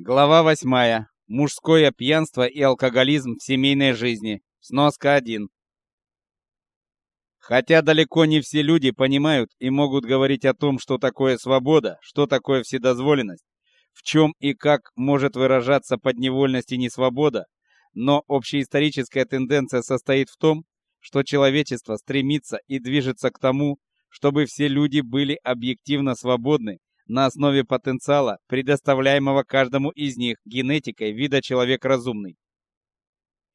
Глава 8. Мужское пьянство и алкоголизм в семейной жизни. Сноска 1. Хотя далеко не все люди понимают и могут говорить о том, что такое свобода, что такое вседозволенность, в чем и как может выражаться подневольность и несвобода, но общеисторическая тенденция состоит в том, что человечество стремится и движется к тому, чтобы все люди были объективно свободны на основе потенциала, предоставляемого каждому из них генетикой вида человек разумный.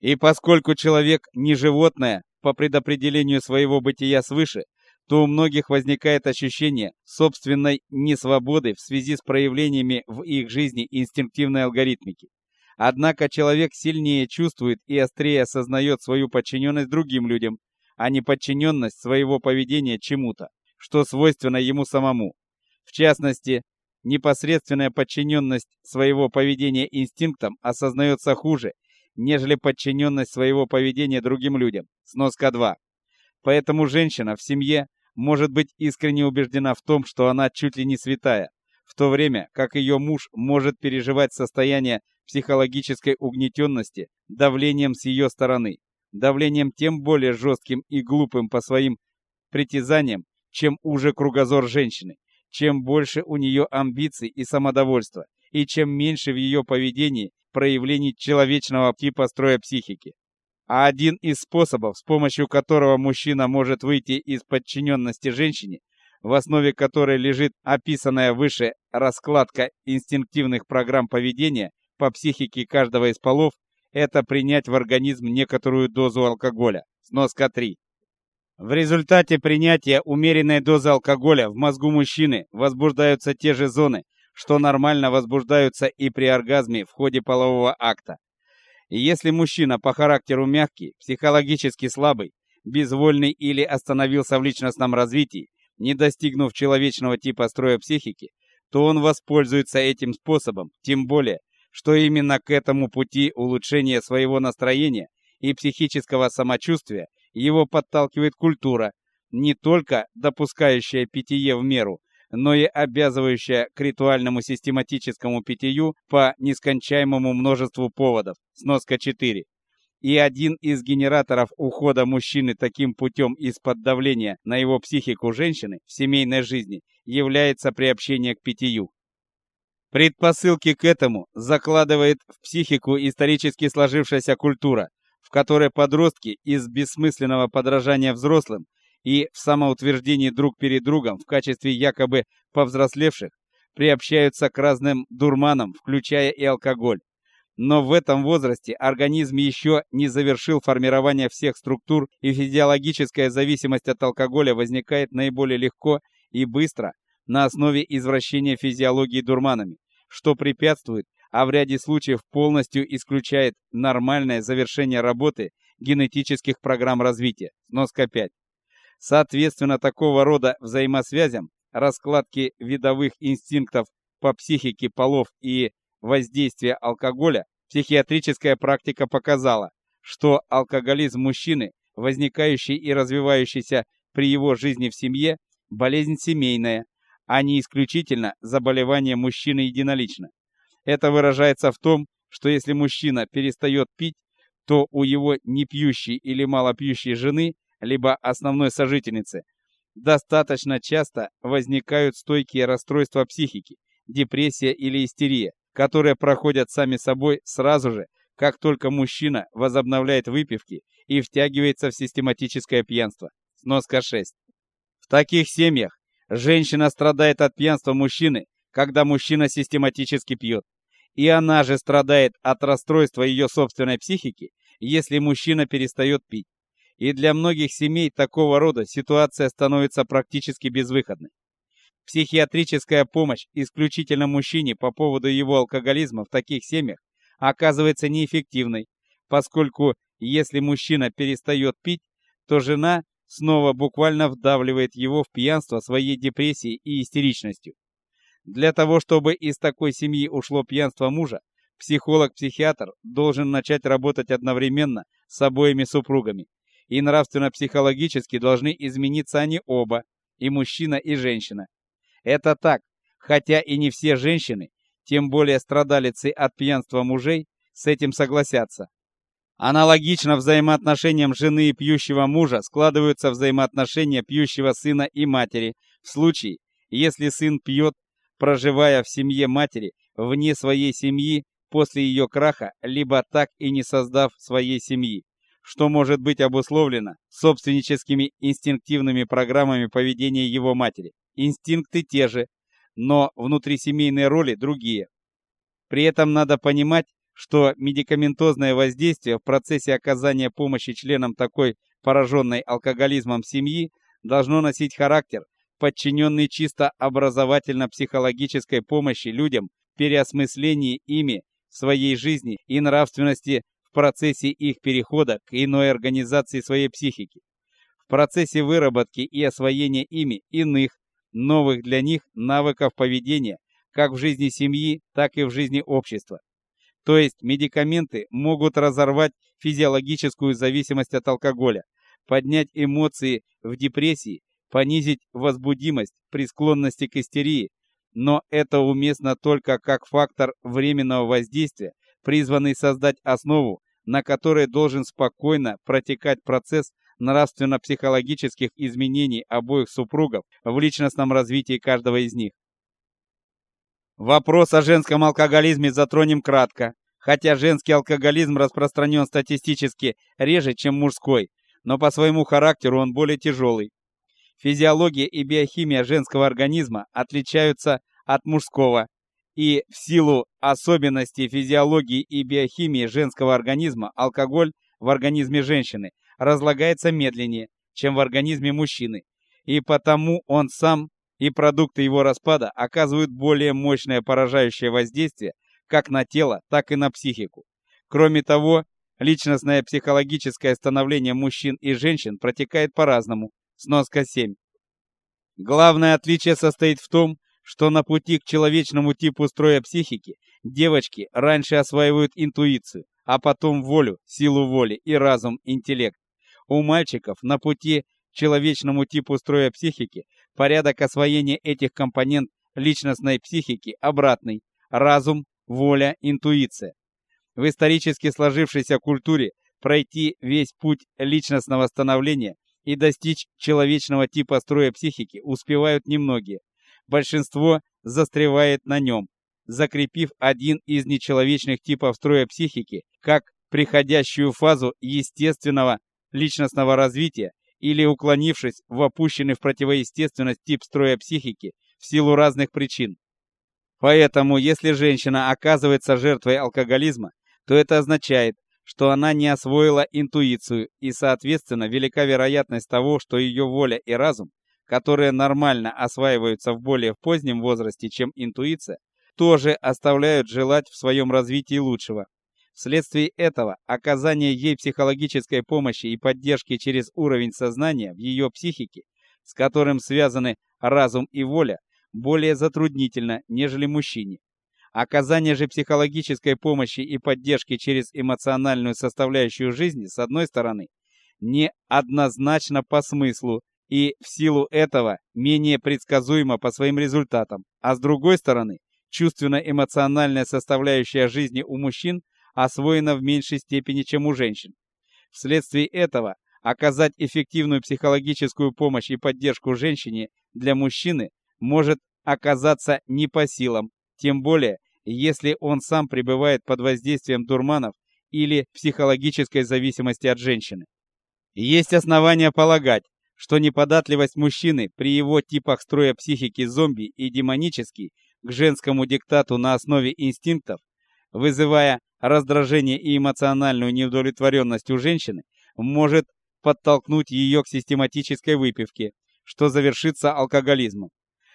И поскольку человек не животное по предопределению своего бытия свыше, то у многих возникает ощущение собственной несвободы в связи с проявлениями в их жизни инстинктивной алгоритмики. Однако человек сильнее чувствует и острее осознает свою подчиненность другим людям, а не подчиненность своего поведения чему-то, что свойственно ему самому. Частности, непосредственная подчиненность своего поведения инстинктам осознается хуже, нежели подчиненность своего поведения другим людям. Сноска 2. Поэтому женщина в семье может быть искренне убеждена в том, что она чуть ли не святая, в то время как ее муж может переживать состояние психологической угнетенности давлением с ее стороны, давлением тем более жестким и глупым по своим притязаниям, чем уже кругозор женщины чем больше у нее амбиций и самодовольства, и чем меньше в ее поведении проявлений человечного типа строя психики. А один из способов, с помощью которого мужчина может выйти из подчиненности женщине, в основе которой лежит описанная выше раскладка инстинктивных программ поведения по психике каждого из полов, это принять в организм некоторую дозу алкоголя. Сноска 3. В результате принятия умеренной дозы алкоголя в мозгу мужчины возбуждаются те же зоны, что нормально возбуждаются и при оргазме в ходе полового акта. И если мужчина по характеру мягкий, психологически слабый, безвольный или остановился в личностном развитии, не достигнув человечного типа строя психики, то он воспользуется этим способом, тем более, что именно к этому пути улучшения своего настроения и психического самочувствия его подталкивает культура, не только допускающая питье в меру, но и обязывающая к ритуальному систематическому питью по нескончаемому множеству поводов. Сноска 4. И один из генераторов ухода мужчины таким путем из-под давления на его психику женщины в семейной жизни является приобщение к питью. Предпосылки к этому закладывает в психику исторически сложившаяся культура, которой подростки из бессмысленного подражания взрослым и в самоутверждении друг перед другом в качестве якобы повзрослевших приобщаются к разным дурманам, включая и алкоголь. Но в этом возрасте организм еще не завершил формирование всех структур, и физиологическая зависимость от алкоголя возникает наиболее легко и быстро на основе извращения физиологии дурманами, что препятствует а в ряде случаев полностью исключает нормальное завершение работы генетических программ развития. Сноска 5. Соответственно, такого рода взаимосвязям, раскладки видовых инстинктов по психике полов и воздействия алкоголя, психиатрическая практика показала, что алкоголизм мужчины, возникающий и развивающийся при его жизни в семье, болезнь семейная, а не исключительно заболевание мужчины единолично. Это выражается в том, что если мужчина перестает пить, то у его непьющей или малопьющей жены, либо основной сожительницы, достаточно часто возникают стойкие расстройства психики, депрессия или истерия, которые проходят сами собой сразу же, как только мужчина возобновляет выпивки и втягивается в систематическое пьянство. Сноска 6. В таких семьях женщина страдает от пьянства мужчины, когда мужчина систематически пьет. И она же страдает от расстройства ее собственной психики, если мужчина перестает пить. И для многих семей такого рода ситуация становится практически безвыходной. Психиатрическая помощь исключительно мужчине по поводу его алкоголизма в таких семьях оказывается неэффективной, поскольку если мужчина перестает пить, то жена снова буквально вдавливает его в пьянство своей депрессией и истеричностью. Для того, чтобы из такой семьи ушло пьянство мужа, психолог-психиатр должен начать работать одновременно с обоими супругами. И нравственно-психологически должны измениться они оба, и мужчина, и женщина. Это так, хотя и не все женщины тем более страдалицы от пьянства мужей, с этим согласятся. Аналогично взаимоотношениям жены и пьющего мужа складываются взаимоотношения пьющего сына и матери в случае, если сын пьет, проживая в семье матери, вне своей семьи после ее краха, либо так и не создав своей семьи, что может быть обусловлено собственническими инстинктивными программами поведения его матери. Инстинкты те же, но внутрисемейные роли другие. При этом надо понимать, что медикаментозное воздействие в процессе оказания помощи членам такой пораженной алкоголизмом семьи должно носить характер, подчиненный чисто образовательно-психологической помощи людям в переосмыслении ими своей жизни и нравственности в процессе их перехода к иной организации своей психики, в процессе выработки и освоения ими иных, новых для них навыков поведения, как в жизни семьи, так и в жизни общества. То есть медикаменты могут разорвать физиологическую зависимость от алкоголя, поднять эмоции в депрессии, понизить возбудимость при склонности к истерии, но это уместно только как фактор временного воздействия, призванный создать основу, на которой должен спокойно протекать процесс нравственно-психологических изменений обоих супругов в личностном развитии каждого из них. Вопрос о женском алкоголизме затронем кратко, хотя женский алкоголизм распространен статистически реже, чем мужской, но по своему характеру он более тяжелый. Физиология и биохимия женского организма отличаются от мужского, и в силу особенностей физиологии и биохимии женского организма алкоголь в организме женщины разлагается медленнее, чем в организме мужчины, и потому он сам и продукты его распада оказывают более мощное поражающее воздействие как на тело, так и на психику. Кроме того, личностное психологическое становление мужчин и женщин протекает по-разному. Сноска 7. Главное отличие состоит в том, что на пути к человечному типу строя психики девочки раньше осваивают интуицию, а потом волю, силу воли и разум, интеллект. У мальчиков на пути к человечному типу строя психики порядок освоения этих компонент личностной психики обратный: разум, воля, интуиция. В исторически сложившейся культуре пройти весь путь личностного становления и достичь человечного типа строя психики успевают немногие. Большинство застревает на нем, закрепив один из нечеловечных типов строя психики как приходящую фазу естественного личностного развития или уклонившись в опущенный в противоестественность тип строя психики в силу разных причин. Поэтому, если женщина оказывается жертвой алкоголизма, то это означает, что она не освоила интуицию, и, соответственно, велика вероятность того, что ее воля и разум, которые нормально осваиваются в более позднем возрасте, чем интуиция, тоже оставляют желать в своем развитии лучшего. Вследствие этого оказание ей психологической помощи и поддержки через уровень сознания в ее психике, с которым связаны разум и воля, более затруднительно, нежели мужчине. Оказание же психологической помощи и поддержки через эмоциональную составляющую жизни, с одной стороны, не однозначно по смыслу и в силу этого менее предсказуемо по своим результатам, а с другой стороны, чувственно-эмоциональная составляющая жизни у мужчин освоена в меньшей степени, чем у женщин. Вследствие этого оказать эффективную психологическую помощь и поддержку женщине для мужчины может оказаться не по силам, тем более, если он сам пребывает под воздействием дурманов или психологической зависимости от женщины. Есть основания полагать, что неподатливость мужчины при его типах строя психики зомби и демонический к женскому диктату на основе инстинктов, вызывая раздражение и эмоциональную неудовлетворенность у женщины, может подтолкнуть ее к систематической выпивке, что завершится алкоголизмом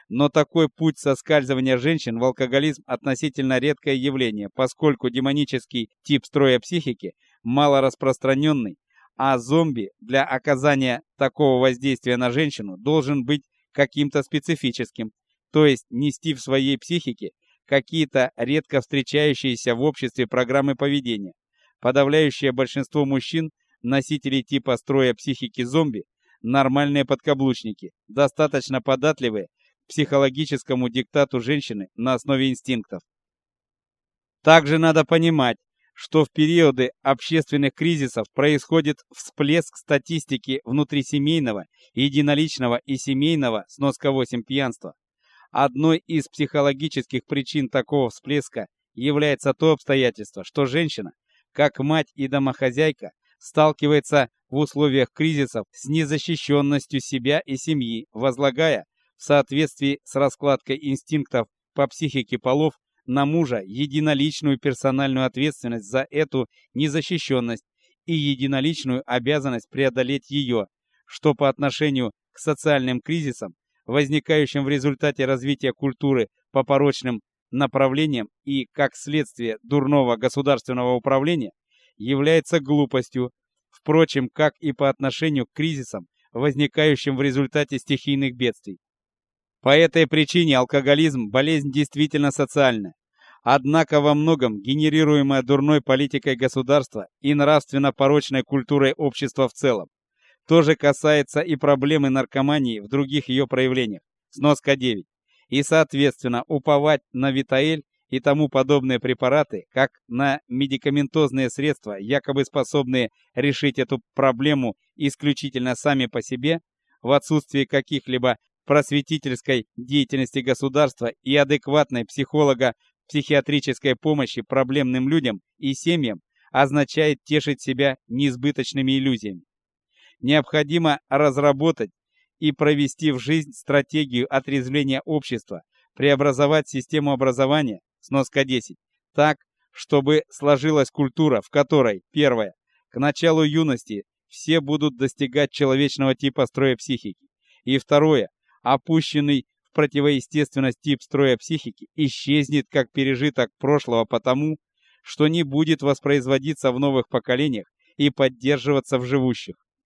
но такой путь соскальзывания женщин в алкоголизм относительно редкое явление, поскольку демонический тип строя психики мало распространенный, а зомби для оказания такого воздействия на женщину должен быть каким-то специфическим, то есть нести в своей психике какие-то редко встречающиеся в обществе программы поведения. Подавляющее большинство мужчин, носителей типа строя психики зомби, нормальные подкаблучники, достаточно податливые психологическому диктату женщины на основе инстинктов. Также надо понимать, что в периоды общественных кризисов происходит всплеск статистики внутрисемейного, единоличного и семейного сноска 8 пьянства. Одной из психологических причин такого всплеска является то обстоятельство, что женщина, как мать и домохозяйка, сталкивается в условиях кризисов с незащищенностью себя и семьи, возлагая в соответствии с раскладкой инстинктов по психике полов на мужа единоличную персональную ответственность за эту незащищенность и единоличную обязанность преодолеть ее, что по отношению к социальным кризисам, возникающим в результате развития культуры по порочным направлениям и как следствие дурного государственного управления, является глупостью, впрочем, как и по отношению к кризисам, возникающим в результате стихийных бедствий. По этой причине алкоголизм болезнь действительно социальная, однако во многом генерируемая дурной политикой государства и нравственно порочной культурой общества в целом. То же касается и проблемы наркомании в других ее проявлениях. Сноска 9. И, соответственно, уповать на Витаэль и тому подобные препараты, как на медикаментозные средства, якобы способные решить эту проблему исключительно сами по себе, в отсутствии каких-либо просветительской деятельности государства и адекватной психолого-психиатрической помощи проблемным людям и семьям, означает тешить себя неизбыточными иллюзиями. Необходимо разработать и провести в жизнь стратегию отрезвления общества, преобразовать систему образования, сноска 10, так, чтобы сложилась культура, в которой, первое, к началу юности все будут достигать человечного типа строя психики, и второе, опущенный в противоестественность тип строя психики исчезнет как пережиток прошлого потому, что не будет воспроизводиться в новых поколениях и поддерживаться в живущих.